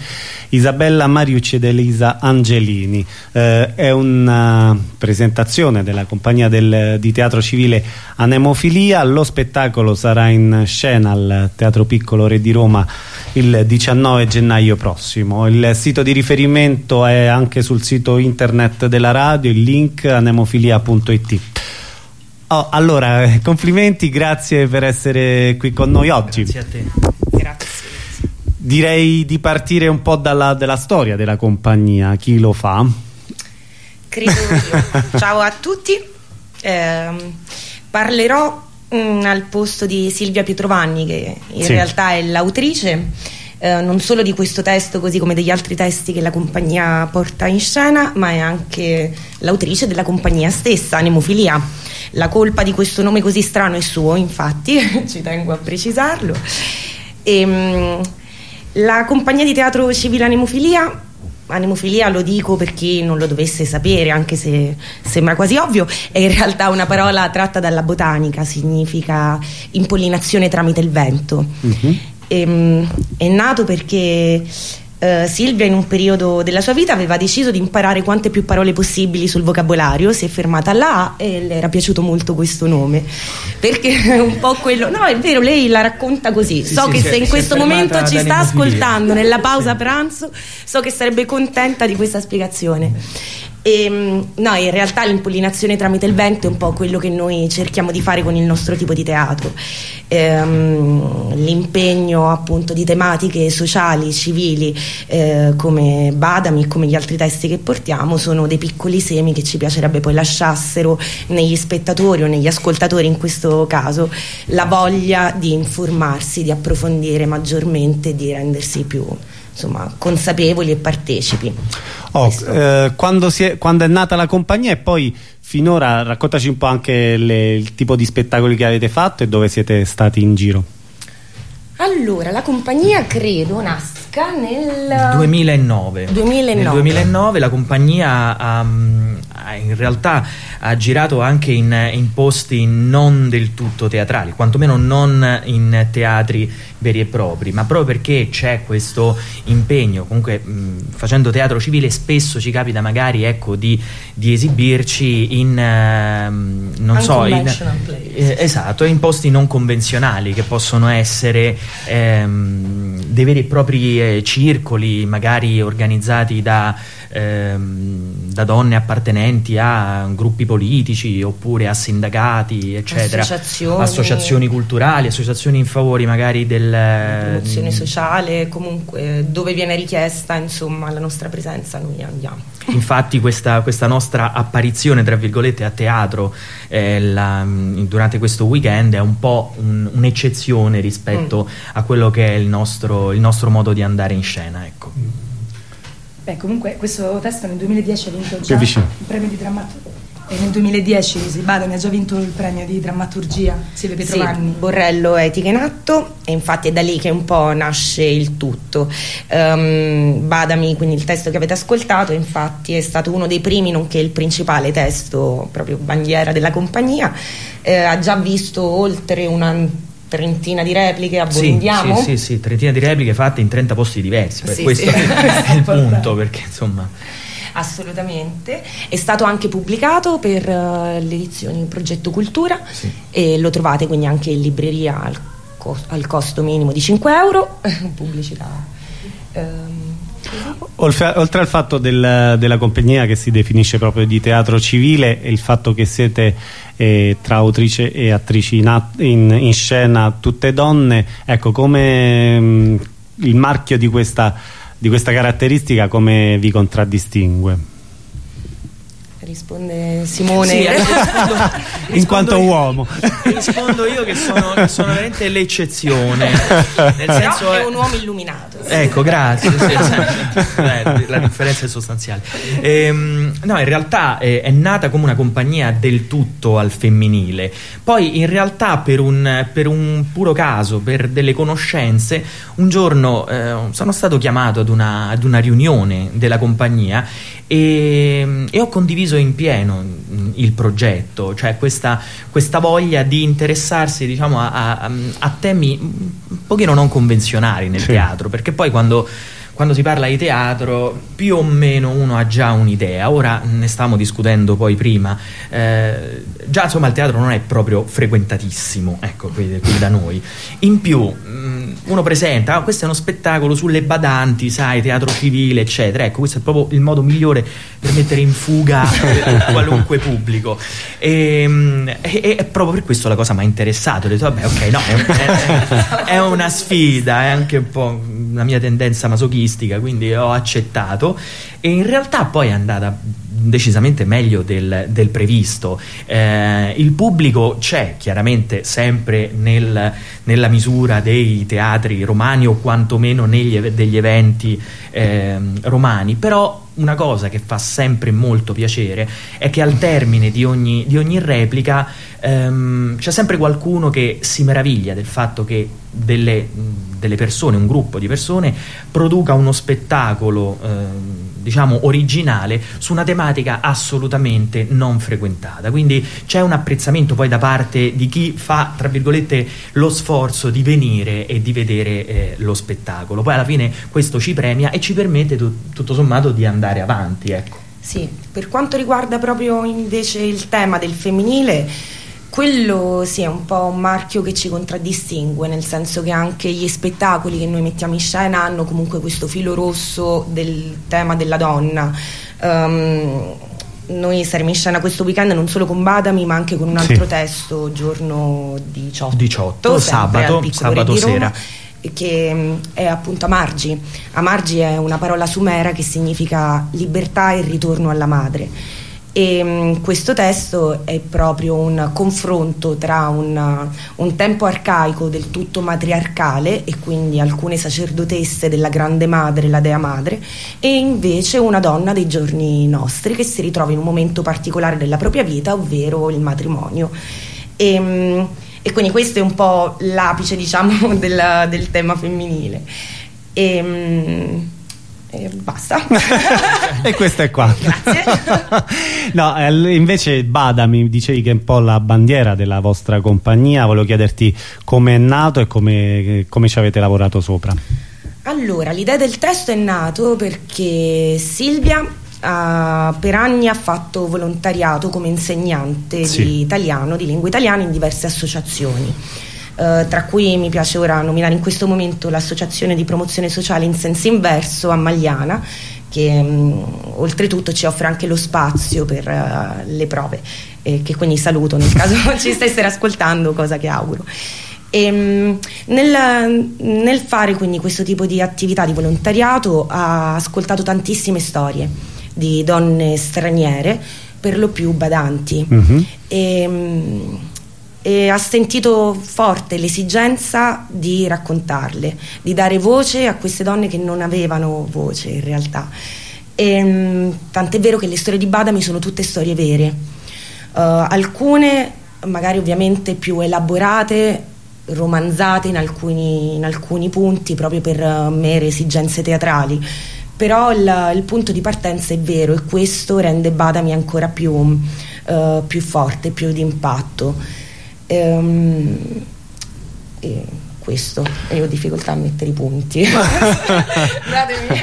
Isabella Mariucci ed Elisa Angelini. Eh, è una presentazione della compagnia del, di teatro civile Anemofilia. Lo spettacolo sarà in scena al Teatro Piccolo Re di Roma il 19 gennaio prossimo. Il sito di riferimento è anche sul sito internet della radio, il link anemofilia.it. Oh, allora, eh, complimenti, grazie per essere qui con noi oggi. Grazie a te. Grazie. Direi di partire un po' dalla, dalla storia della compagnia. Chi lo fa? Credo io. *laughs* Ciao a tutti. Eh, parlerò mh, mm, al posto di Silvia Pietrovanni, che in sì. realtà è l'autrice. Eh, non solo di questo testo così come degli altri testi che la compagnia porta in scena ma è anche l'autrice della compagnia stessa, Nemofilia la colpa di questo nome così strano è suo, infatti, *laughs* ci tengo a precisarlo. E, um, la compagnia di teatro civile Anemofilia anemofilia lo dico per chi non lo dovesse sapere, anche se sembra quasi ovvio, è in realtà una parola tratta dalla botanica, significa impollinazione tramite il vento. Uh -huh. e, è nato perché Uh, Silvia in un periodo della sua vita aveva deciso di imparare quante più parole possibili sul vocabolario, si è fermata là e le era piaciuto molto questo nome. Perché è *laughs* un po' quello. No, è vero, lei la racconta così. Sì, so sì, che se in questo momento ci sta ascoltando nella pausa pranzo, so che sarebbe contenta di questa spiegazione. E, ehm, no, in realtà l'impollinazione tramite il vento è un po' quello che noi cerchiamo di fare con il nostro tipo di teatro. Ehm, l'impegno appunto di tematiche sociali, civili, eh, come Badami e come gli altri testi che portiamo, sono dei piccoli semi che ci piacerebbe poi lasciassero negli spettatori o negli ascoltatori in questo caso la voglia di informarsi, di approfondire maggiormente, di rendersi più insomma, consapevoli e partecipi. Oh, eh, quando, è, quando, è, nata la compagnia e poi finora raccontaci un po' anche le, il tipo di spettacoli che avete fatto e dove siete stati in giro. Allora, la compagnia credo nasca nel 2009. 2009. Nel 2009 la compagnia ha, ha in realtà ha girato anche in, in, posti non del tutto teatrali, quantomeno non in teatri veri e propri, ma proprio perché c'è questo impegno, comunque mh, facendo teatro civile spesso ci capita magari ecco, di, di esibirci in, uh, non so, in, eh, esatto, in posti non convenzionali che possono essere ehm, dei veri e propri circoli, magari organizzati da ehm, da donne appartenenti a gruppi politici oppure a sindacati, eccetera, associazioni, associazioni culturali, associazioni in favore magari del promozione sociale, comunque dove viene richiesta insomma la nostra presenza noi andiamo. Infatti questa, questa nostra apparizione tra virgolette a teatro eh, la, durante questo weekend è un po' un, un'eccezione rispetto mm. a quello che è il nostro, il nostro modo di andare in scena. Ecco. Beh, comunque questo testo nel 2010 ha vinto già il premio di drammaturgia. E nel 2010 Sibada mi ha già vinto il premio di drammaturgia Silvia Pietrovani. Sì, Borrello Etica in atto e infatti è da lì che un po' nasce il tutto. Um, Badami, quindi il testo che avete ascoltato, infatti è stato uno dei primi, nonché il principale testo, proprio bandiera della compagnia. Eh, ha già visto oltre una trentina di repliche abbondiamo? Sì, sì, sì, sì, trentina di repliche fatte in 30 posti diversi, sì, questo sì. *laughs* è il punto, perché insomma... Assolutamente, è stato anche pubblicato per uh, le edizioni Progetto Cultura sì. e lo trovate quindi anche in libreria al, co al costo minimo di 5 euro, *laughs* pubblicità. Um, Oltre, oltre, al fatto del, della compagnia che si definisce proprio di teatro civile e il fatto che siete eh, tra autrice e attrici in, in, in, scena tutte donne, ecco come mh, mm, il marchio di questa, di questa caratteristica come vi contraddistingue? Risponde Simone. Sì, *laughs* in quanto io, uomo. Rispondo io che sono, che sono veramente l'eccezione. Nel senso è, è un uomo illuminato ecco grazie. *laughs* Sì, eh, la differenza è sostanziale. Ehm, no in realtà è, è, nata come una compagnia del tutto al femminile. Poi in realtà per un, per un puro caso per delle conoscenze un giorno eh, sono stato chiamato ad una, ad una riunione della compagnia e, e ho condiviso in pieno mm, il progetto, cioè questa, questa voglia di interessarsi diciamo, a, a, a, temi un pochino non convenzionali nel sì. teatro, perché poi quando quando si parla di teatro più o meno uno ha già un'idea, ora ne stavamo discutendo poi prima, eh, già insomma il teatro non è proprio frequentatissimo, ecco, qui, qui da noi. In più mh, mm, uno presenta, ah, questo è uno spettacolo sulle badanti, sai, teatro civile, eccetera, ecco, questo è proprio il modo migliore per mettere in fuga *laughs* qualunque pubblico. E, e, e, proprio per questo la cosa mi ha interessato, ho detto vabbè ok, no, è, è, è una sfida, è anche un po' la mia tendenza masochistica artistica, quindi ho accettato e in realtà poi è andata decisamente meglio del, del previsto. Eh, il pubblico c'è chiaramente sempre nel, nella misura dei teatri romani o quantomeno negli, degli eventi eh, romani, però una cosa che fa sempre molto piacere è che al termine di ogni, di ogni replica ehm, c'è sempre qualcuno che si meraviglia del fatto che delle, delle, persone, un gruppo di persone, produca uno spettacolo ehm, diciamo originale su una tematica assolutamente non frequentata. Quindi c'è un apprezzamento poi da parte di chi fa, tra virgolette, lo sforzo di venire e di vedere eh, lo spettacolo. Poi alla fine questo ci premia e ci permette tutto sommato di andare avanti, ecco. Sì, per quanto riguarda proprio invece il tema del femminile, quello sì è un po' un marchio che ci contraddistingue, nel senso che anche gli spettacoli che noi mettiamo in scena hanno comunque questo filo rosso del tema della donna. Um, noi saremo in scena questo weekend non solo con Badami ma anche con un altro sì. testo giorno 18, 18 sabato, sabato sera che mm, è appunto Amargi. Amargi è una parola sumera che significa libertà e ritorno alla madre. E um, questo testo è proprio un confronto tra una, un tempo arcaico del tutto matriarcale e quindi alcune sacerdotesse della grande madre, la dea madre, e invece una donna dei giorni nostri che si ritrova in un momento particolare della propria vita, ovvero il matrimonio. E, um, e quindi questo è un po' l'apice diciamo *laughs* del, del tema femminile. E, um, e basta. *laughs* E questo è qua. Grazie. *laughs* No, eh, invece Bada mi dicevi che è un po' la bandiera della vostra compagnia. Volevo chiederti come è nato e come, come ci avete lavorato sopra. Allora l'idea del testo è nato perché Silvia Uh, per anni ha fatto volontariato come insegnante sì. di italiano, di lingua italiana in diverse associazioni. Uh, tra cui mi piace ora nominare in questo momento l'associazione di promozione sociale in senso inverso a Magliana che um, oltretutto ci offre anche lo spazio per uh, le prove eh, che quindi saluto nel caso *laughs* ci stessero ascoltando cosa che auguro e, um, nel, nel fare quindi questo tipo di attività di volontariato ha ascoltato tantissime storie di donne straniere, per lo più badanti. Uh-huh. E, e ha sentito forte l'esigenza di raccontarle, di dare voce a queste donne che non avevano voce in realtà. E, tant'è vero che le storie di Badami sono tutte storie vere. Uh, alcune magari ovviamente più elaborate, romanzate in alcuni, in alcuni punti proprio per uh, mere esigenze teatrali però il, il, punto di partenza è vero e questo rende Badami ancora più, uh, più forte, più d'impatto. Um, e questo e io ho difficoltà a mettere i punti. *laughs* Datemi.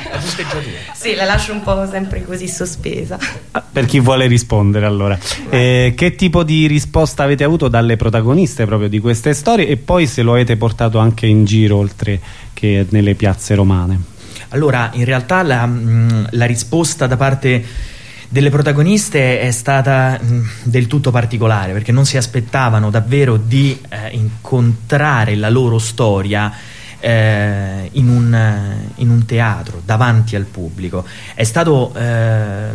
sì, la lascio un po' sempre così sospesa. Ah, per chi vuole rispondere allora. Eh, che tipo di risposta avete avuto dalle protagoniste proprio di queste storie e poi se lo avete portato anche in giro oltre che nelle piazze romane? Allora, in realtà la, mm, la risposta da parte delle protagoniste è stata mm, del tutto particolare perché non si aspettavano davvero di eh, incontrare la loro storia eh, in, un, in, un, teatro davanti al pubblico. È stato eh,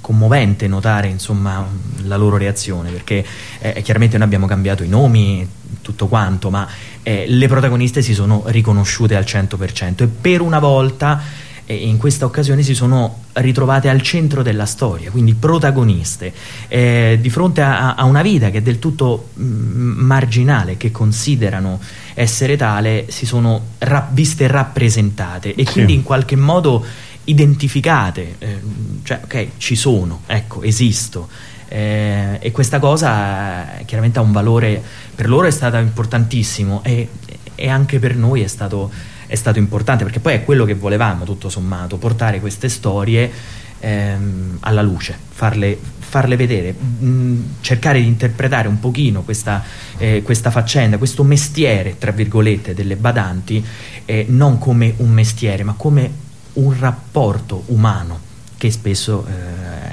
commovente notare insomma, la loro reazione perché eh, chiaramente noi abbiamo cambiato i nomi tutto quanto ma eh, le protagoniste si sono riconosciute al 100% e per una volta eh, in questa occasione si sono ritrovate al centro della storia, quindi protagoniste, eh, di fronte a, a, una vita che è del tutto mh, mm, marginale, che considerano essere tale, si sono ra viste rappresentate e sì. quindi in qualche modo identificate, eh, cioè ok, ci sono, ecco, esisto. Eh, e questa cosa eh, chiaramente ha un valore, per loro è stato importantissimo e, e anche per noi è stato, è stato, importante perché poi è quello che volevamo tutto sommato, portare queste storie ehm, alla luce, farle, farle vedere, mh, mm, cercare di interpretare un pochino questa, eh, questa, faccenda, questo mestiere, tra virgolette, delle badanti, eh, non come un mestiere, ma come un rapporto umano che spesso eh,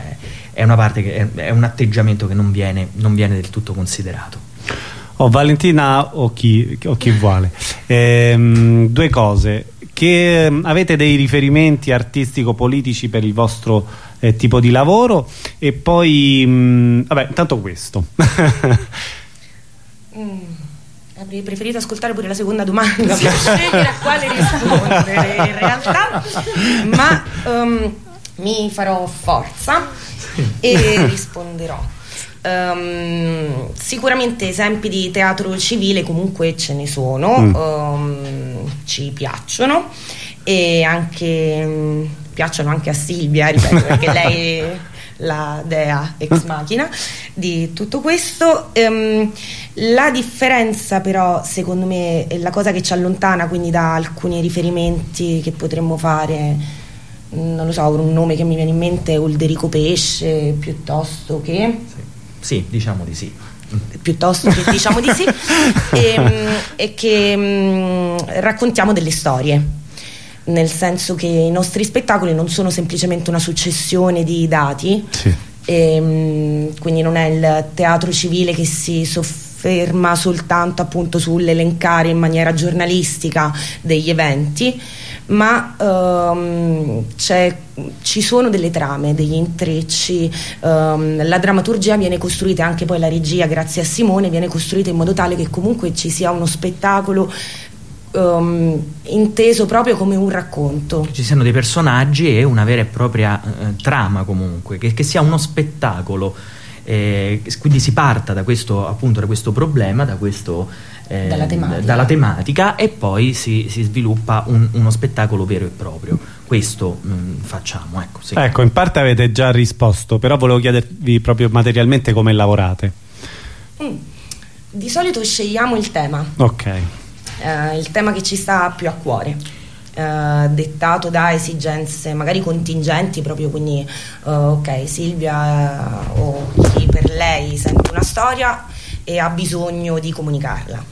è una parte che è, è, un atteggiamento che non viene, non viene del tutto considerato. Oh, Valentina o chi, o chi vuole. Ehm, due cose. Che ehm, avete dei riferimenti artistico-politici per il vostro eh, tipo di lavoro e poi, mh, mm, vabbè, intanto questo. *laughs* mm, avrei preferito ascoltare pure la seconda domanda per *laughs* scegliere a quale rispondere in realtà, ma um, mi farò forza e *laughs* risponderò. Um, sicuramente esempi di teatro civile comunque ce ne sono, mm. um, ci piacciono e anche um, piacciono anche a Silvia, ripeto, perché lei è la dea ex *laughs* machina di tutto questo. Um, la differenza però, secondo me, è la cosa che ci allontana quindi da alcuni riferimenti che potremmo fare, non lo so, un nome che mi viene in mente è Ulderico Pesce, piuttosto che... Sì, sì diciamo di sì. Piuttosto che diciamo di sì. E, *laughs* ehm, e che mh, raccontiamo delle storie. Nel senso che i nostri spettacoli non sono semplicemente una successione di dati, sì. e, ehm, quindi non è il teatro civile che si sofferma soltanto appunto sull'elencare in maniera giornalistica degli eventi, ma um, ci sono delle trame, degli intrecci, um, la drammaturgia viene costruita, anche poi la regia grazie a Simone, viene costruita in modo tale che comunque ci sia uno spettacolo um, inteso proprio come un racconto. Ci siano dei personaggi e una vera e propria eh, trama comunque, che, che, sia uno spettacolo. Eh, quindi si parta da questo, appunto, da questo problema, da questo, eh, dalla, tematica. dalla, tematica. e poi si, si sviluppa un, uno spettacolo vero e proprio. Questo mh, mm, facciamo. Ecco, sì. ecco, in parte avete già risposto, però volevo chiedervi proprio materialmente come lavorate. Mm. Di solito scegliamo il tema. Ok eh, il tema che ci sta più a cuore. Uh, dettato da esigenze magari contingenti proprio quindi uh, ok Silvia uh, o chi per lei sente una storia e ha bisogno di comunicarla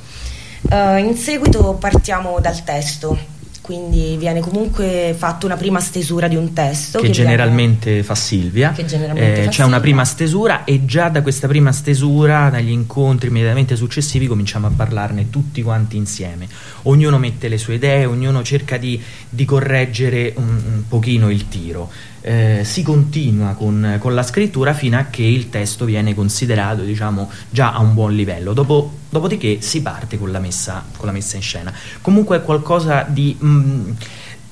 in seguito partiamo dal testo quindi viene comunque fatta una prima stesura di un testo che, che generalmente viene... fa Silvia. Eh, c'è una prima stesura e già da questa prima stesura dagli incontri immediatamente successivi cominciamo a parlarne tutti quanti insieme. Ognuno mette le sue idee ognuno cerca di, di correggere un, un pochino il tiro. Eh, si continua con, con, la scrittura fino a che il testo viene considerato diciamo, già a un buon livello. Dopo, dopodiché si parte con la, messa, con la, messa, in scena. Comunque è qualcosa di... Mh, mm,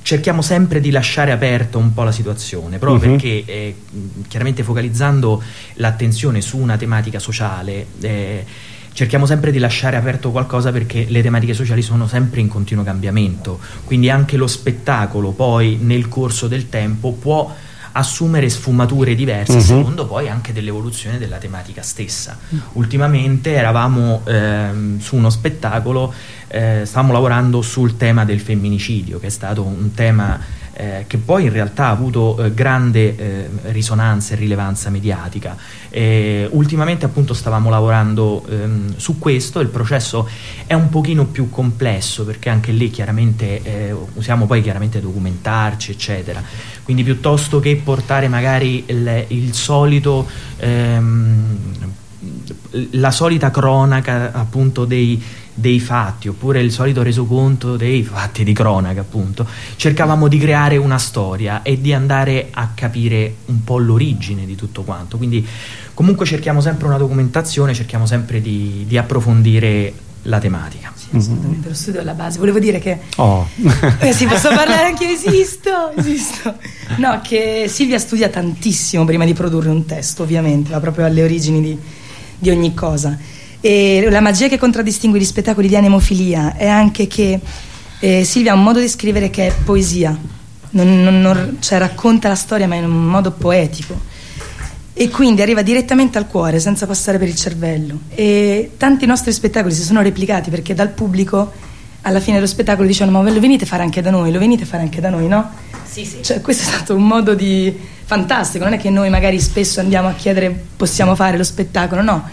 cerchiamo sempre di lasciare aperta un po' la situazione, proprio uh-huh. perché eh, chiaramente focalizzando l'attenzione su una tematica sociale... Eh, cerchiamo sempre di lasciare aperto qualcosa perché le tematiche sociali sono sempre in continuo cambiamento, quindi anche lo spettacolo poi nel corso del tempo può assumere sfumature diverse uh-huh. secondo poi anche dell'evoluzione della tematica stessa. Uh-huh. Ultimamente eravamo ehm, su uno spettacolo, eh, stavamo lavorando sul tema del femminicidio, che è stato un tema eh, che poi in realtà ha avuto eh, grande eh, risonanza e rilevanza mediatica. ultimamente appunto stavamo lavorando ehm, su questo, il processo è un pochino più complesso perché anche lì chiaramente eh, usiamo poi chiaramente documentarci eccetera, quindi piuttosto che portare magari il, il solito... Ehm, la solita cronaca appunto dei, dei fatti oppure il solito resoconto dei fatti di cronaca appunto cercavamo di creare una storia e di andare a capire un po' l'origine di tutto quanto. Quindi comunque cerchiamo sempre una documentazione cerchiamo sempre di, di approfondire la tematica. Sì, assolutamente lo studio è la base. Volevo dire che oh. eh, si posso *laughs* parlare anche? Io esisto esisto. No che Silvia studia tantissimo prima di produrre un testo ovviamente va proprio alle origini di, di ogni cosa e la magia che contraddistingue gli spettacoli di anemofilia è anche che eh, Silvia ha un modo di scrivere che è poesia. non, non, non, cioè racconta la storia ma in un modo poetico e quindi arriva direttamente al cuore senza passare per il cervello e tanti nostri spettacoli si sono replicati perché dal pubblico alla fine dello spettacolo dicevano ma lo venite a fare anche da noi, lo venite a fare anche da noi, no? Sì, sì. Cioè, questo è stato un modo di fantastico, non è che noi magari spesso andiamo a chiedere possiamo fare lo spettacolo, no.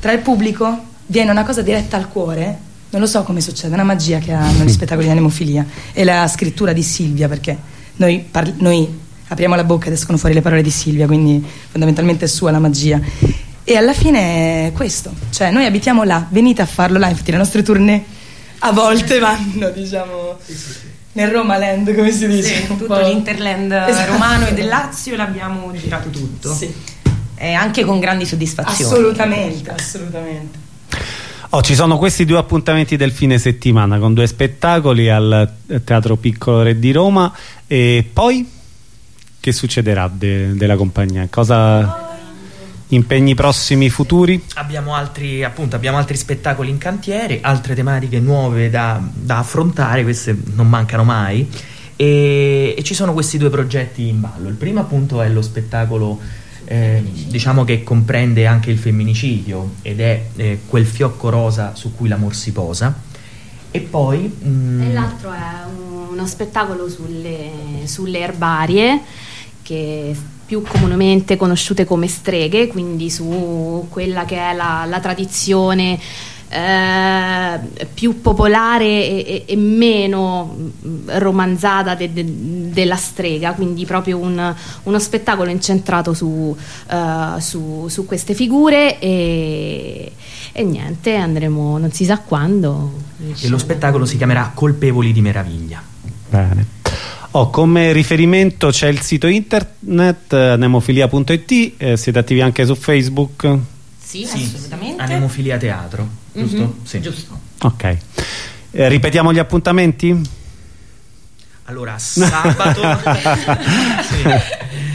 Tra il pubblico viene una cosa diretta al cuore, non lo so come succede, è una magia che hanno gli *laughs* spettacoli di anemofilia e la scrittura di Silvia perché noi, parli, noi apriamo la bocca ed escono fuori le parole di Silvia, quindi fondamentalmente è sua la magia. E alla fine è questo, cioè noi abitiamo là, venite a farlo là, infatti le nostre tournée a volte vanno, diciamo, nel Roma Land, come si dice? Sì, tutto l'interland esatto. romano e del Lazio l'abbiamo girato tutto. Sì. E anche con grandi soddisfazioni. Assolutamente, assolutamente. Oh, ci sono questi due appuntamenti del fine settimana con due spettacoli al Teatro Piccolo Re di Roma e poi che succederà de della compagnia? Cosa impegni prossimi futuri? Abbiamo altri, appunto, abbiamo altri spettacoli in cantiere, altre tematiche nuove da, da affrontare, queste non mancano mai e, e, ci sono questi due progetti in ballo. Il primo appunto è lo spettacolo eh, diciamo che comprende anche il femminicidio ed è eh, quel fiocco rosa su cui l'amor si posa. E poi mm, e l'altro è uno spettacolo sulle, sulle erbarie che più comunemente conosciute come streghe quindi su quella che è la, la tradizione eh, più popolare e, e, meno mm, romanzata de, de, della strega, quindi proprio un, uno spettacolo incentrato su, uh, su, su queste figure e, e, niente, andremo non si sa quando. E lo spettacolo si chiamerà Colpevoli di meraviglia. Bene. Oh, come riferimento c'è il sito internet nemofilia.it, eh, siete attivi anche su Facebook? Sì, sì, assolutamente. Anemofilia Teatro, giusto? Mm -hmm. Sì. Giusto. Ok. Eh, ripetiamo gli appuntamenti? Allora, sabato, *laughs* *laughs* sì.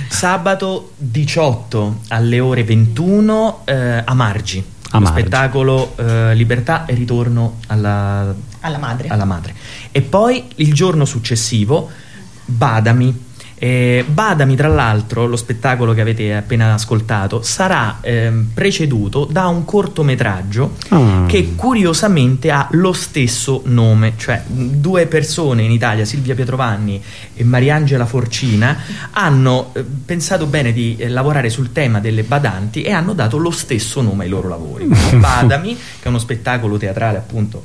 sabato 18 alle ore 21 eh, a Margi. A Margi. spettacolo eh, Libertà e ritorno alla, alla, madre. alla madre. E poi il giorno successivo Badami eh, Badami, tra l'altro, lo spettacolo che avete appena ascoltato, sarà eh, preceduto da un cortometraggio oh. che curiosamente ha lo stesso nome, cioè due persone in Italia, Silvia Pietrovanni e Mariangela Forcina, hanno eh, pensato bene di eh, lavorare sul tema delle badanti e hanno dato lo stesso nome ai loro lavori. *laughs* Badami, che è uno spettacolo teatrale appunto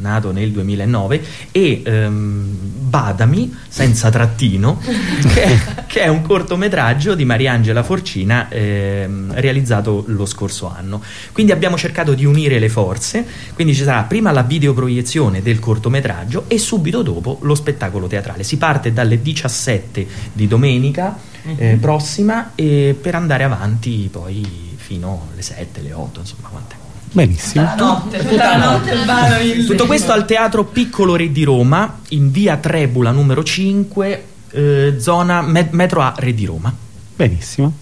nato nel 2009, e ehm, Badami, senza trattino, *laughs* che, che, è un cortometraggio di Mariangela Forcina ehm, realizzato lo scorso anno. Quindi abbiamo cercato di unire le forze, quindi ci sarà prima la videoproiezione del cortometraggio e subito dopo lo spettacolo teatrale. Si parte dalle 17 di domenica eh, mhm. prossima e per andare avanti poi fino alle 7, alle 8, insomma quant'è. Benissimo. Tutta la notte, tutta la notte Tutto questo al Teatro Piccolo Re di Roma, in via Trebula numero 5, eh, zona met metro A Re di Roma. Benissimo.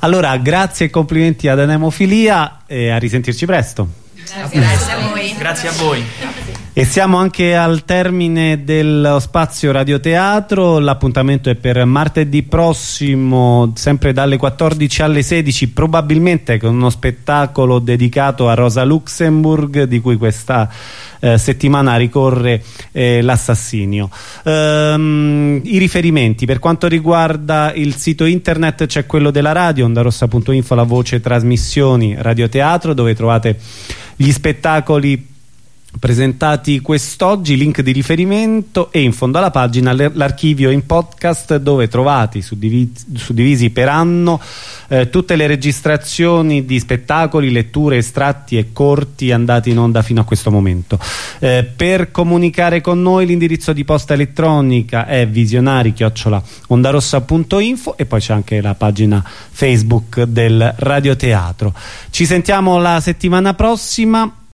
Allora, grazie e complimenti ad Anemofilia e a risentirci presto. Grazie, grazie a voi. Grazie a voi. E siamo anche al termine dello spazio radioteatro, l'appuntamento è per martedì prossimo, sempre dalle 14 alle 16, probabilmente con uno spettacolo dedicato a Rosa Luxemburg, di cui questa eh, settimana ricorre eh, l'assassinio. Ehm, I riferimenti, per quanto riguarda il sito internet c'è quello della radio, ondarossa.info, la voce trasmissioni radioteatro, dove trovate gli spettacoli presentati quest'oggi, link di riferimento e in fondo alla pagina l'archivio in podcast dove trovate suddivisi, suddivisi per anno eh, tutte le registrazioni di spettacoli, letture, estratti e corti andati in onda fino a questo momento. Eh, per comunicare con noi l'indirizzo di posta elettronica è visionari-ondarossa.info e poi c'è anche la pagina Facebook del Radioteatro. Ci sentiamo la settimana prossima